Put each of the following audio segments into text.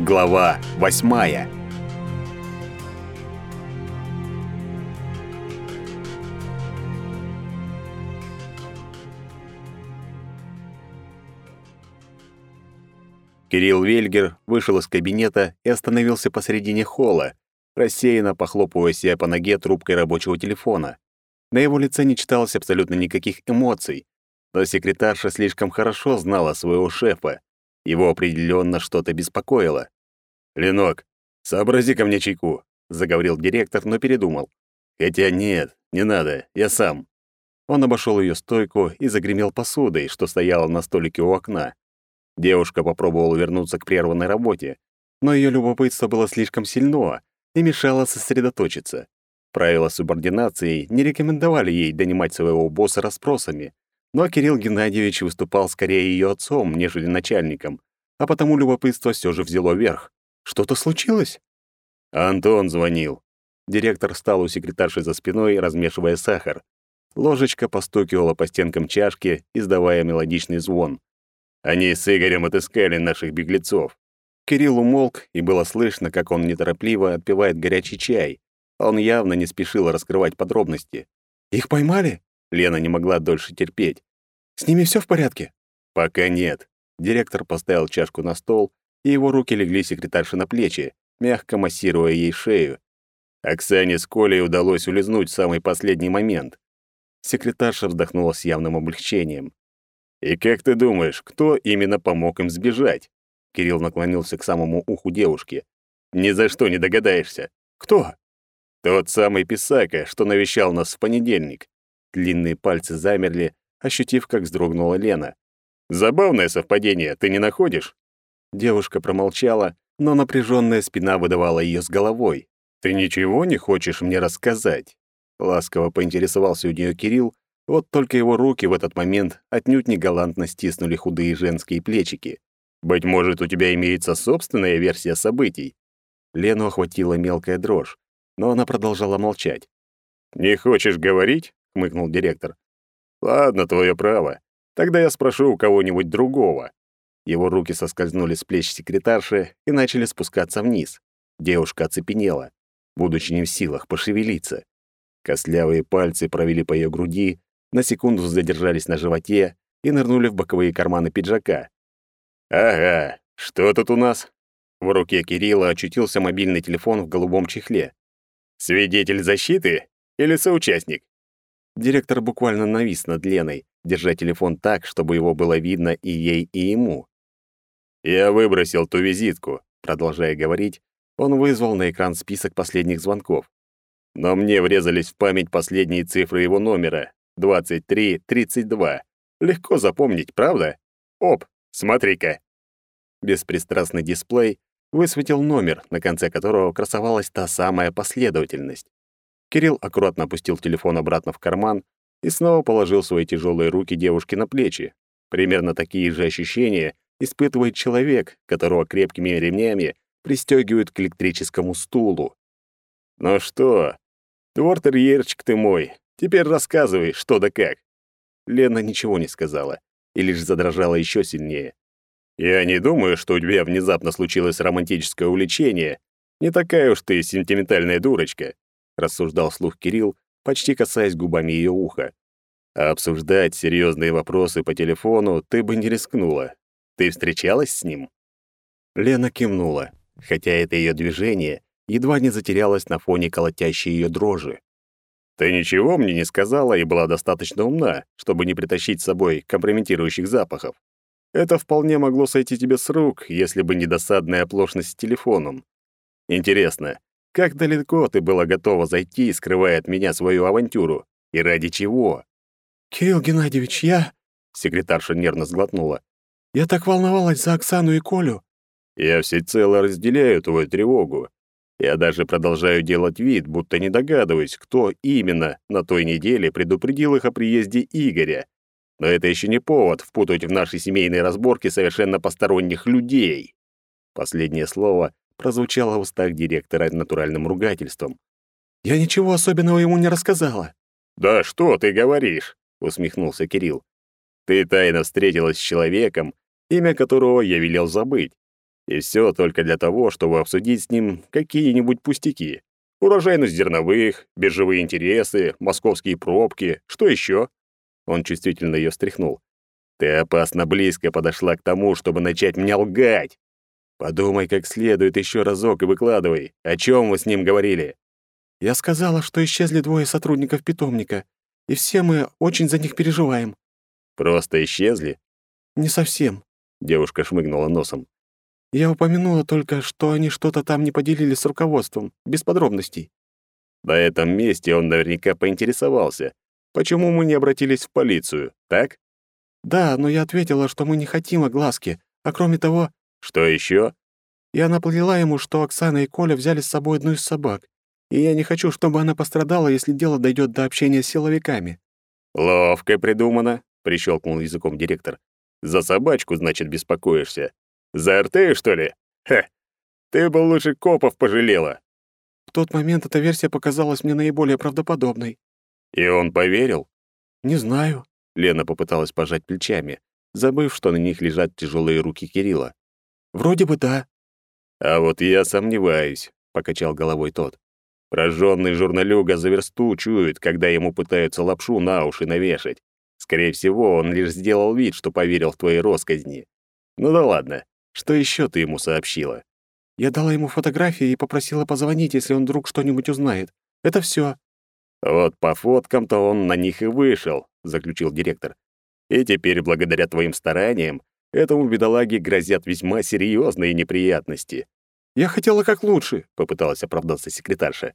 Глава восьмая. Кирилл Вельгер вышел из кабинета и остановился посредине холла, рассеянно похлопывая себя по ноге трубкой рабочего телефона. На его лице не читалось абсолютно никаких эмоций, но секретарша слишком хорошо знала своего шефа. Его определенно что-то беспокоило. «Ленок, сообрази ко мне чайку», — заговорил директор, но передумал. «Хотя нет, не надо, я сам». Он обошел ее стойку и загремел посудой, что стояла на столике у окна. Девушка попробовала вернуться к прерванной работе, но ее любопытство было слишком сильно и мешало сосредоточиться. Правила субординации не рекомендовали ей донимать своего босса расспросами, но Кирилл Геннадьевич выступал скорее ее отцом, нежели начальником, а потому любопытство все же взяло верх. Что-то случилось? Антон звонил. Директор встал у секретарши за спиной, размешивая сахар. Ложечка постукивала по стенкам чашки, издавая мелодичный звон. Они с Игорем отыскали наших беглецов. Кирилл умолк, и было слышно, как он неторопливо отпивает горячий чай. Он явно не спешил раскрывать подробности. «Их поймали?» Лена не могла дольше терпеть. «С ними все в порядке?» «Пока нет». Директор поставил чашку на стол, и его руки легли секретарше на плечи, мягко массируя ей шею. Оксане с Колей удалось улизнуть в самый последний момент. Секретарша вздохнула с явным облегчением. «И как ты думаешь, кто именно помог им сбежать?» Кирилл наклонился к самому уху девушки. «Ни за что не догадаешься. Кто?» «Тот самый Писака, что навещал нас в понедельник». Длинные пальцы замерли, ощутив, как вздрогнула Лена. «Забавное совпадение, ты не находишь?» Девушка промолчала, но напряженная спина выдавала ее с головой. «Ты ничего не хочешь мне рассказать?» Ласково поинтересовался у нее Кирилл, вот только его руки в этот момент отнюдь не галантно стиснули худые женские плечики. «Быть может, у тебя имеется собственная версия событий?» Лену охватила мелкая дрожь, но она продолжала молчать. «Не хочешь говорить?» — хмыкнул директор. «Ладно, твое право. Тогда я спрошу у кого-нибудь другого». Его руки соскользнули с плеч секретарши и начали спускаться вниз. Девушка оцепенела, будучи не в силах пошевелиться. Костлявые пальцы провели по ее груди, на секунду задержались на животе и нырнули в боковые карманы пиджака. «Ага, что тут у нас?» В руке Кирилла очутился мобильный телефон в голубом чехле. «Свидетель защиты или соучастник?» Директор буквально навис над Леной, держа телефон так, чтобы его было видно и ей, и ему. «Я выбросил ту визитку», — продолжая говорить, он вызвал на экран список последних звонков. Но мне врезались в память последние цифры его номера, 23-32. Легко запомнить, правда? Оп, смотри-ка. Беспристрастный дисплей высветил номер, на конце которого красовалась та самая последовательность. Кирилл аккуратно опустил телефон обратно в карман и снова положил свои тяжелые руки девушке на плечи. Примерно такие же ощущения испытывает человек, которого крепкими ремнями пристегивают к электрическому стулу. «Ну что, твор-терьерчик ты мой, Теперь рассказывай, что да как». Лена ничего не сказала и лишь задрожала еще сильнее. «Я не думаю, что у тебя внезапно случилось романтическое увлечение. Не такая уж ты сентиментальная дурочка», — рассуждал слух Кирилл, почти касаясь губами ее уха. «А обсуждать серьезные вопросы по телефону ты бы не рискнула. Ты встречалась с ним?» Лена кивнула, хотя это ее движение едва не затерялось на фоне колотящей ее дрожи. Ты ничего мне не сказала и была достаточно умна, чтобы не притащить с собой компрометирующих запахов. Это вполне могло сойти тебе с рук, если бы не досадная оплошность с телефоном. Интересно, как далеко ты была готова зайти, скрывая от меня свою авантюру? И ради чего? «Кирилл Геннадьевич, я...» Секретарша нервно сглотнула. «Я так волновалась за Оксану и Колю». «Я всецело разделяю твою тревогу. Я даже продолжаю делать вид, будто не догадываюсь, кто именно на той неделе предупредил их о приезде Игоря. Но это еще не повод впутать в наши семейные разборки совершенно посторонних людей. Последнее слово прозвучало в устах директора натуральным ругательством. «Я ничего особенного ему не рассказала». «Да что ты говоришь?» — усмехнулся Кирилл. «Ты тайно встретилась с человеком, имя которого я велел забыть. И все только для того, чтобы обсудить с ним какие-нибудь пустяки. Урожайность зерновых, биржевые интересы, московские пробки, что еще? Он чувствительно ее стряхнул. Ты опасно близко подошла к тому, чтобы начать меня лгать. Подумай как следует еще разок и выкладывай, о чем вы с ним говорили. Я сказала, что исчезли двое сотрудников питомника, и все мы очень за них переживаем. Просто исчезли? Не совсем. Девушка шмыгнула носом. Я упомянула только, что они что-то там не поделили с руководством, без подробностей. На этом месте он наверняка поинтересовался, почему мы не обратились в полицию, так? Да, но я ответила, что мы не хотим огласки, а кроме того... Что еще? Я наплела ему, что Оксана и Коля взяли с собой одну из собак, и я не хочу, чтобы она пострадала, если дело дойдет до общения с силовиками. Ловко придумано, прищелкнул языком директор. За собачку, значит, беспокоишься. За Артею, что ли? Ха! Ты бы лучше копов пожалела. В тот момент эта версия показалась мне наиболее правдоподобной. И он поверил? Не знаю. Лена попыталась пожать плечами, забыв, что на них лежат тяжелые руки Кирилла. Вроде бы да. А вот я сомневаюсь, покачал головой тот. Прожженный журналюга за версту чует, когда ему пытаются лапшу на уши навешать. Скорее всего, он лишь сделал вид, что поверил в твои росказни. Ну да ладно. Что еще ты ему сообщила? Я дала ему фотографии и попросила позвонить, если он вдруг что-нибудь узнает. Это все. Вот по фоткам-то он на них и вышел, заключил директор. И теперь, благодаря твоим стараниям, этому бедолаге грозят весьма серьезные неприятности. Я хотела как лучше, попыталась оправдаться секретарша.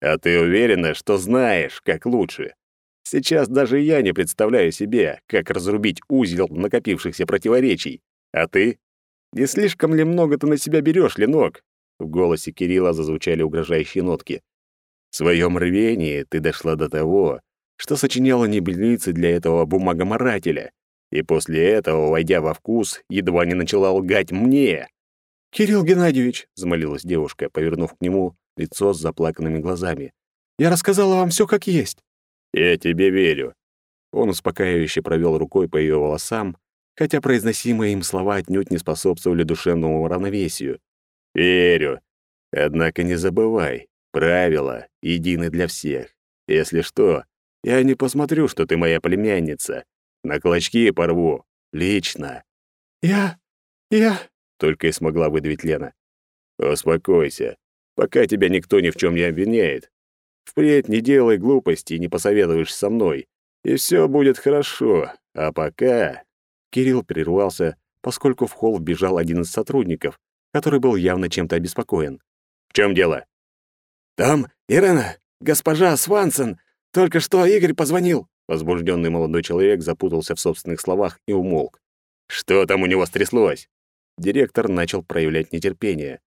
А ты уверена, что знаешь, как лучше? Сейчас даже я не представляю себе, как разрубить узел накопившихся противоречий. А ты? Не слишком ли много ты на себя берешь, Ленок? В голосе Кирилла зазвучали угрожающие нотки. В своем рвении ты дошла до того, что сочиняла небылицы для этого бумагоморателя, и после этого, войдя во вкус, едва не начала лгать мне. «Кирилл Геннадьевич», — взмолилась девушка, повернув к нему лицо с заплаканными глазами. «Я рассказала вам все как есть». «Я тебе верю». Он успокаивающе провел рукой по ее волосам, хотя произносимые им слова отнюдь не способствовали душевному равновесию. «Верю. Однако не забывай, правила едины для всех. Если что, я не посмотрю, что ты моя племянница. На клочки порву. Лично». «Я... я...» — только и смогла выдавить Лена. «Успокойся, пока тебя никто ни в чем не обвиняет. Впредь не делай глупостей, не посоветуешь со мной, и все будет хорошо. А пока Кирилл прервался, поскольку в холл вбежал один из сотрудников, который был явно чем-то обеспокоен. «В чем дело?» «Там, Ирена, госпожа Свансон, только что Игорь позвонил». Возбужденный молодой человек запутался в собственных словах и умолк. «Что там у него стряслось?» Директор начал проявлять нетерпение.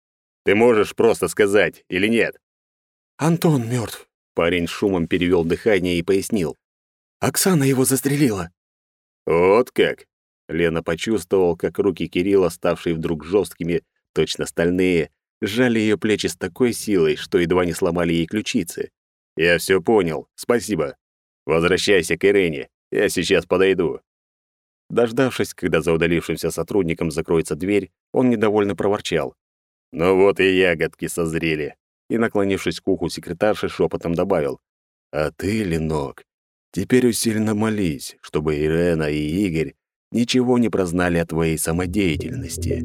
«Ты можешь просто сказать или нет?» «Антон мертв. Парень шумом перевел дыхание и пояснил. «Оксана его застрелила». «Вот как? Лена почувствовал, как руки Кирилла, ставшие вдруг жесткими, точно стальные, сжали ее плечи с такой силой, что едва не сломали ей ключицы. «Я все понял. Спасибо. Возвращайся к Ирене. Я сейчас подойду». Дождавшись, когда за удалившимся сотрудником закроется дверь, он недовольно проворчал. «Ну вот и ягодки созрели». И, наклонившись к уху секретарши, шепотом добавил. «А ты, Ленок, теперь усиленно молись, чтобы Ирена и Игорь ничего не прознали о твоей самодеятельности.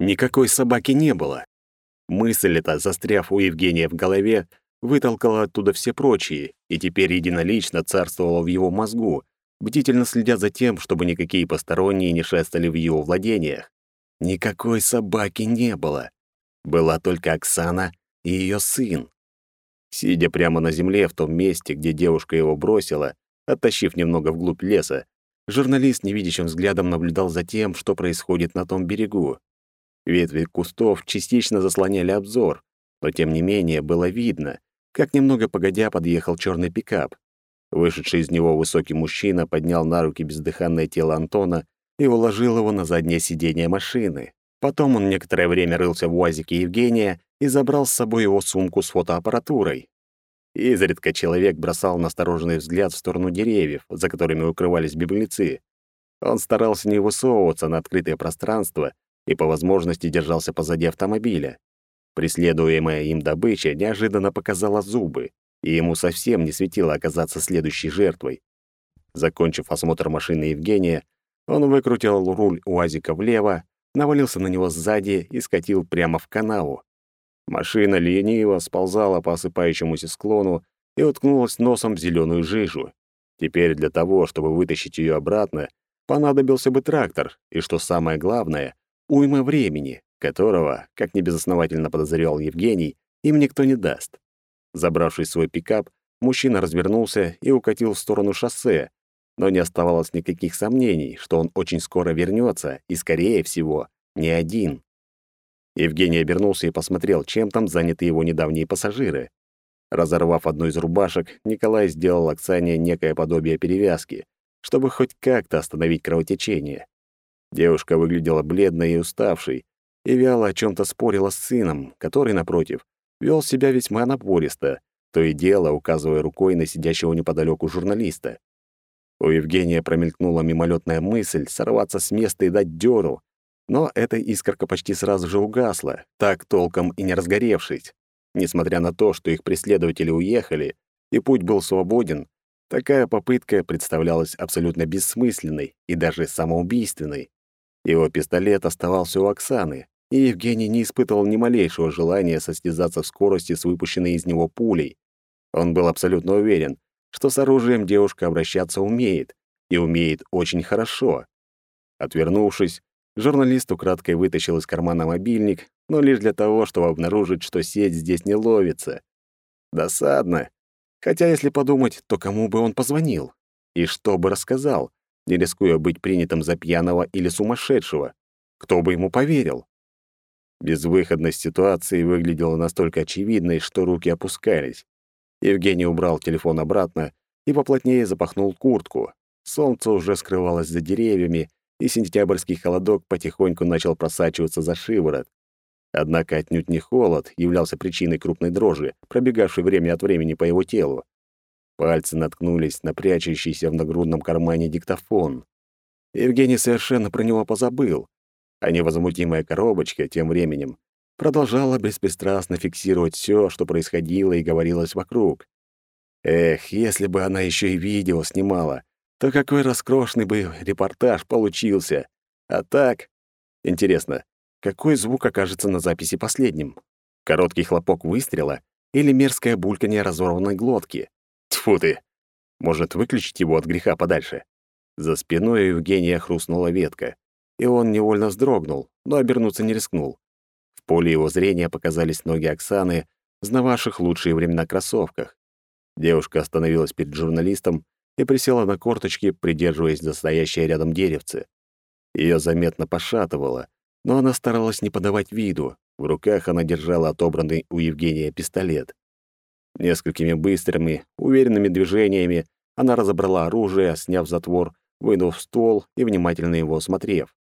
Никакой собаки не было. Мысль эта, застряв у Евгения в голове, вытолкала оттуда все прочие, и теперь единолично царствовала в его мозгу, бдительно следя за тем, чтобы никакие посторонние не шастали в его владениях. Никакой собаки не было. Была только Оксана и ее сын. Сидя прямо на земле в том месте, где девушка его бросила, оттащив немного вглубь леса, журналист невидящим взглядом наблюдал за тем, что происходит на том берегу. Ветви кустов частично заслоняли обзор, но тем не менее было видно, как немного погодя подъехал черный пикап. Вышедший из него высокий мужчина поднял на руки бездыханное тело Антона и уложил его на заднее сиденье машины. Потом он некоторое время рылся в УАЗике Евгения и забрал с собой его сумку с фотоаппаратурой. Изредка человек бросал настороженный взгляд в сторону деревьев, за которыми укрывались беглецы. Он старался не высовываться на открытое пространство и по возможности держался позади автомобиля. Преследуемая им добыча неожиданно показала зубы, и ему совсем не светило оказаться следующей жертвой. Закончив осмотр машины Евгения, он выкрутил руль УАЗика влево, навалился на него сзади и скатил прямо в канаву. Машина лениво сползала по осыпающемуся склону и уткнулась носом в зеленую жижу. Теперь для того, чтобы вытащить ее обратно, понадобился бы трактор, и, что самое главное, уйма времени, которого, как небезосновательно подозревал Евгений, им никто не даст. Забравшись в свой пикап, мужчина развернулся и укатил в сторону шоссе, но не оставалось никаких сомнений, что он очень скоро вернется и, скорее всего, не один. Евгений обернулся и посмотрел, чем там заняты его недавние пассажиры. Разорвав одну из рубашек, Николай сделал Оксане некое подобие перевязки, чтобы хоть как-то остановить кровотечение. Девушка выглядела бледной и уставшей, и вяло о чем то спорила с сыном, который, напротив, вел себя весьма напористо, то и дело указывая рукой на сидящего неподалеку журналиста. У Евгения промелькнула мимолетная мысль сорваться с места и дать дёру, но эта искорка почти сразу же угасла, так толком и не разгоревшись. Несмотря на то, что их преследователи уехали, и путь был свободен, такая попытка представлялась абсолютно бессмысленной и даже самоубийственной. Его пистолет оставался у Оксаны, и Евгений не испытывал ни малейшего желания состязаться в скорости с выпущенной из него пулей. Он был абсолютно уверен, что с оружием девушка обращаться умеет, и умеет очень хорошо. Отвернувшись, журналист украдкой вытащил из кармана мобильник, но лишь для того, чтобы обнаружить, что сеть здесь не ловится. Досадно. Хотя, если подумать, то кому бы он позвонил? И что бы рассказал, не рискуя быть принятым за пьяного или сумасшедшего? Кто бы ему поверил? Безвыходность ситуации выглядела настолько очевидной, что руки опускались. Евгений убрал телефон обратно и поплотнее запахнул куртку. Солнце уже скрывалось за деревьями, и сентябрьский холодок потихоньку начал просачиваться за шиворот. Однако отнюдь не холод являлся причиной крупной дрожи, пробегавшей время от времени по его телу. Пальцы наткнулись на прячущийся в нагрудном кармане диктофон. Евгений совершенно про него позабыл, а невозмутимая коробочка тем временем продолжала беспристрастно фиксировать все, что происходило и говорилось вокруг. Эх, если бы она еще и видео снимала, то какой роскошный бы репортаж получился. А так... Интересно, какой звук окажется на записи последним? Короткий хлопок выстрела или мерзкое бульканье разорванной глотки? Тьфу ты! Может, выключить его от греха подальше? За спиной Евгения хрустнула ветка и он невольно вздрогнул, но обернуться не рискнул. В поле его зрения показались ноги Оксаны, знававших лучшие времена кроссовках. Девушка остановилась перед журналистом и присела на корточки, придерживаясь за стоящее рядом деревце. Ее заметно пошатывало, но она старалась не подавать виду. В руках она держала отобранный у Евгения пистолет. Несколькими быстрыми, уверенными движениями она разобрала оружие, сняв затвор, вынув ствол и внимательно его осмотрев.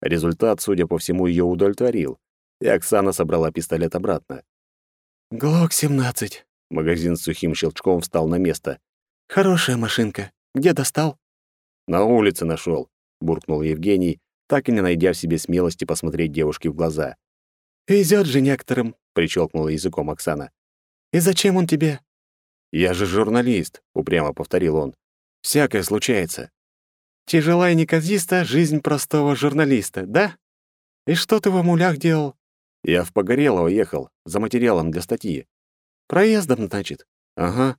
Результат, судя по всему, ее удовлетворил, и Оксана собрала пистолет обратно. «Глок-17». Магазин с сухим щелчком встал на место. «Хорошая машинка. Где достал?» «На улице нашел, буркнул Евгений, так и не найдя в себе смелости посмотреть девушке в глаза. «Везёт же некоторым», — причёлкнула языком Оксана. «И зачем он тебе?» «Я же журналист», — упрямо повторил он. «Всякое случается. Тяжела и неказиста жизнь простого журналиста, да? И что ты в амулях делал? Я в Погорелово ехал, за материалом для статьи. Проездом, значит? Ага.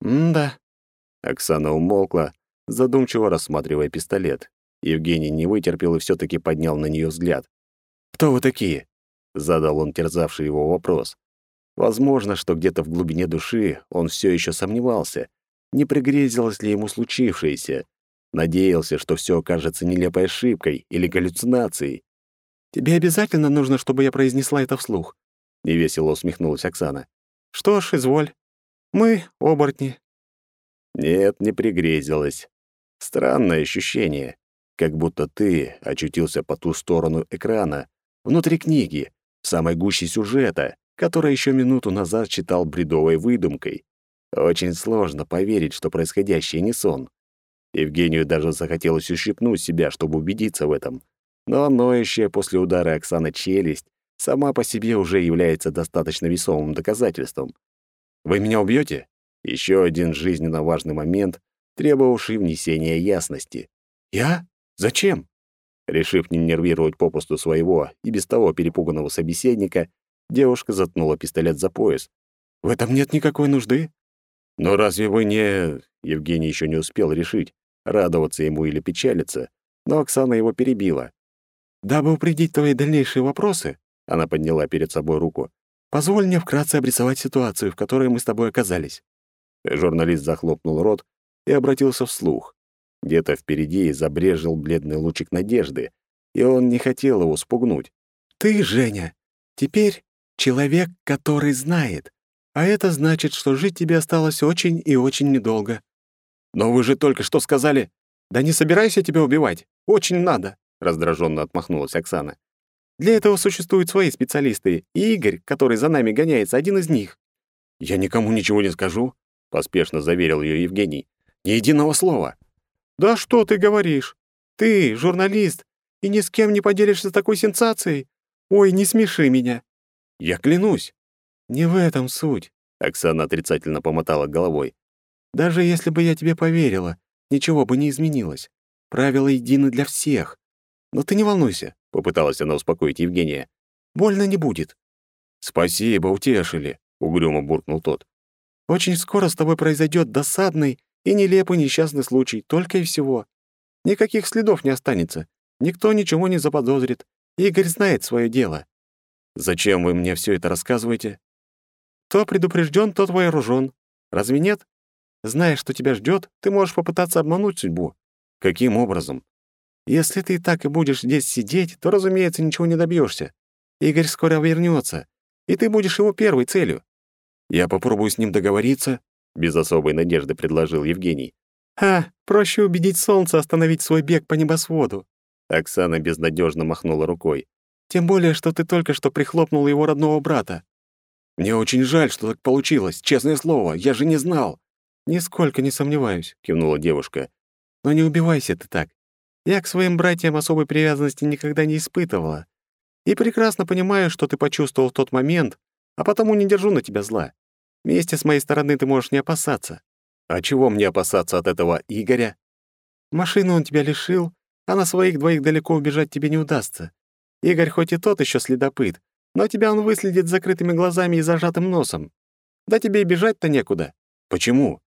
М-да. Оксана умолкла, задумчиво рассматривая пистолет. Евгений не вытерпел и все таки поднял на нее взгляд. «Кто вы такие?» — задал он терзавший его вопрос. Возможно, что где-то в глубине души он все еще сомневался, не пригрезилось ли ему случившееся, Надеялся, что все окажется нелепой ошибкой или галлюцинацией. «Тебе обязательно нужно, чтобы я произнесла это вслух?» — невесело усмехнулась Оксана. «Что ж, изволь. Мы — оборотни». Нет, не пригрезилось. Странное ощущение, как будто ты очутился по ту сторону экрана, внутри книги, в самой гуще сюжета, который еще минуту назад читал бредовой выдумкой. Очень сложно поверить, что происходящее не сон. Евгению даже захотелось ущипнуть себя, чтобы убедиться в этом. Но ноющая после удара Оксаны челюсть сама по себе уже является достаточно весомым доказательством. «Вы меня убьете? Еще один жизненно важный момент, требовавший внесения ясности. «Я? Зачем?» Решив не нервировать попусту своего и без того перепуганного собеседника, девушка заткнула пистолет за пояс. «В этом нет никакой нужды». «Но разве вы не...» Евгений еще не успел решить, радоваться ему или печалиться, но Оксана его перебила. «Дабы упредить твои дальнейшие вопросы», — она подняла перед собой руку, «позволь мне вкратце обрисовать ситуацию, в которой мы с тобой оказались». Журналист захлопнул рот и обратился вслух. Где-то впереди забрежил бледный лучик надежды, и он не хотел его спугнуть. «Ты, Женя, теперь человек, который знает, а это значит, что жить тебе осталось очень и очень недолго». «Но вы же только что сказали...» «Да не собирайся тебя убивать. Очень надо», — раздраженно отмахнулась Оксана. «Для этого существуют свои специалисты, и Игорь, который за нами гоняется, один из них». «Я никому ничего не скажу», — поспешно заверил ее Евгений. «Ни единого слова». «Да что ты говоришь? Ты журналист, и ни с кем не поделишься такой сенсацией? Ой, не смеши меня». «Я клянусь». «Не в этом суть», — Оксана отрицательно помотала головой. «Даже если бы я тебе поверила, ничего бы не изменилось. Правила едины для всех. Но ты не волнуйся», — попыталась она успокоить Евгения. «Больно не будет». «Спасибо, утешили», — угрюмо буркнул тот. «Очень скоро с тобой произойдет досадный и нелепый несчастный случай, только и всего. Никаких следов не останется. Никто ничего не заподозрит. Игорь знает свое дело. Зачем вы мне все это рассказываете? Кто предупрежден, тот вооружен. Разве нет? Зная, что тебя ждет, ты можешь попытаться обмануть судьбу. Каким образом? Если ты так и будешь здесь сидеть, то, разумеется, ничего не добьешься. Игорь скоро вернется, и ты будешь его первой целью. Я попробую с ним договориться, без особой надежды предложил Евгений. «А, проще убедить солнце остановить свой бег по небосводу». Оксана безнадежно махнула рукой. «Тем более, что ты только что прихлопнул его родного брата». «Мне очень жаль, что так получилось, честное слово, я же не знал». «Нисколько не сомневаюсь», — кивнула девушка. «Но не убивайся ты так. Я к своим братьям особой привязанности никогда не испытывала. И прекрасно понимаю, что ты почувствовал в тот момент, а потому не держу на тебя зла. Мести с моей стороны ты можешь не опасаться. А чего мне опасаться от этого Игоря? Машину он тебя лишил, а на своих двоих далеко убежать тебе не удастся. Игорь хоть и тот еще следопыт, но тебя он выследит с закрытыми глазами и зажатым носом. Да тебе и бежать-то некуда. Почему?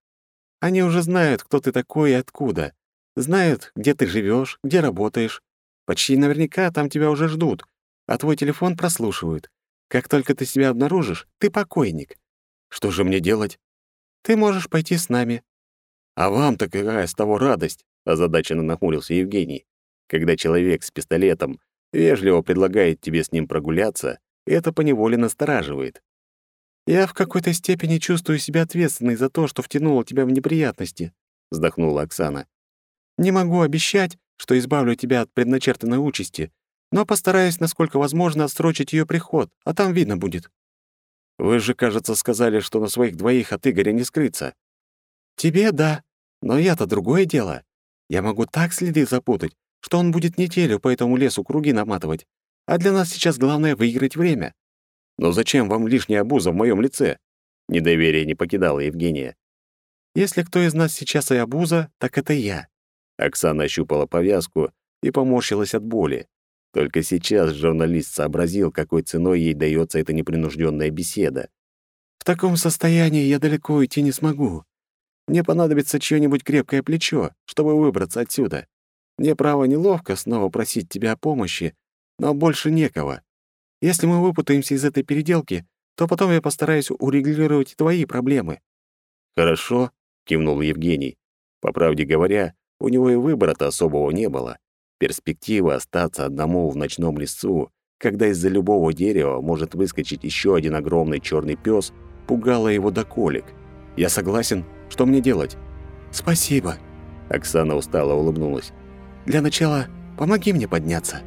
Они уже знают, кто ты такой и откуда. Знают, где ты живешь, где работаешь. Почти наверняка там тебя уже ждут, а твой телефон прослушивают. Как только ты себя обнаружишь, ты покойник. Что же мне делать? Ты можешь пойти с нами. А вам-то какая с того радость? озадаченно нахмурился Евгений. Когда человек с пистолетом вежливо предлагает тебе с ним прогуляться, это поневоле настораживает. Я в какой-то степени чувствую себя ответственной за то, что втянула тебя в неприятности, вздохнула Оксана. Не могу обещать, что избавлю тебя от предначертанной участи, но постараюсь, насколько возможно, отсрочить ее приход, а там видно будет. Вы же, кажется, сказали, что на своих двоих от Игоря не скрыться. Тебе — да, но я-то другое дело. Я могу так следы запутать, что он будет неделю по этому лесу круги наматывать. А для нас сейчас главное — выиграть время. Но зачем вам лишняя обуза в моем лице? Недоверие не покидало Евгения. Если кто из нас сейчас и обуза, так это я. Оксана ощупала повязку и поморщилась от боли. Только сейчас журналист сообразил, какой ценой ей дается эта непринужденная беседа. «В таком состоянии я далеко уйти не смогу. Мне понадобится чье-нибудь крепкое плечо, чтобы выбраться отсюда. Мне, право, неловко снова просить тебя о помощи, но больше некого. Если мы выпутаемся из этой переделки, то потом я постараюсь урегулировать твои проблемы». «Хорошо», — кивнул Евгений. По правде говоря, у него и выбора-то особого не было. Перспектива остаться одному в ночном лесу, когда из-за любого дерева может выскочить еще один огромный черный пес, пугала его до колик. «Я согласен. Что мне делать?» «Спасибо», — Оксана устало улыбнулась. «Для начала помоги мне подняться».